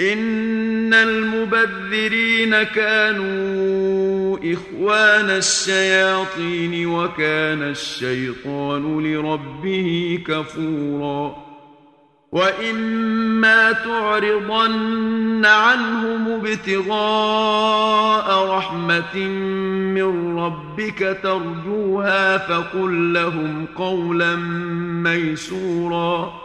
ان المبذرين كانوا اخوان الشياطين وكان الشيطان لربه كفورا واما تعرضن عنهم ابتغاء رحمه من ربك ترجوها فقل لهم قولا ميسورا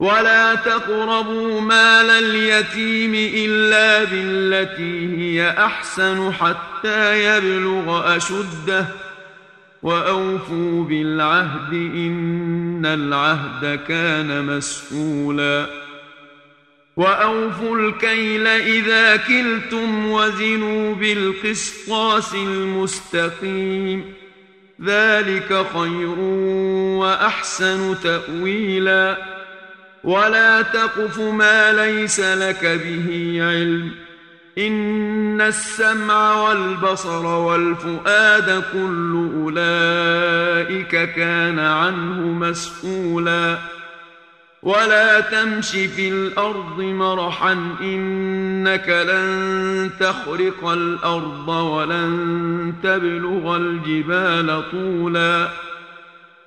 ولا تقربوا مال اليتيم إلا بالتي هي أحسن حتى يبلغ أشده وأوفوا بالعهد إن العهد كان مسئولا وأوفوا الكيل إذا كلتم وزنوا بالقسطاس المستقيم ذلك خير وأحسن تأويلاً ولا تقف ما ليس لك به علم ان السمع والبصر والفؤاد كل اولئك كان عنه مسؤولا ولا تمش في الأرض مرحا انك لن تخرق الأرض ولن تبلغ الجبال طولا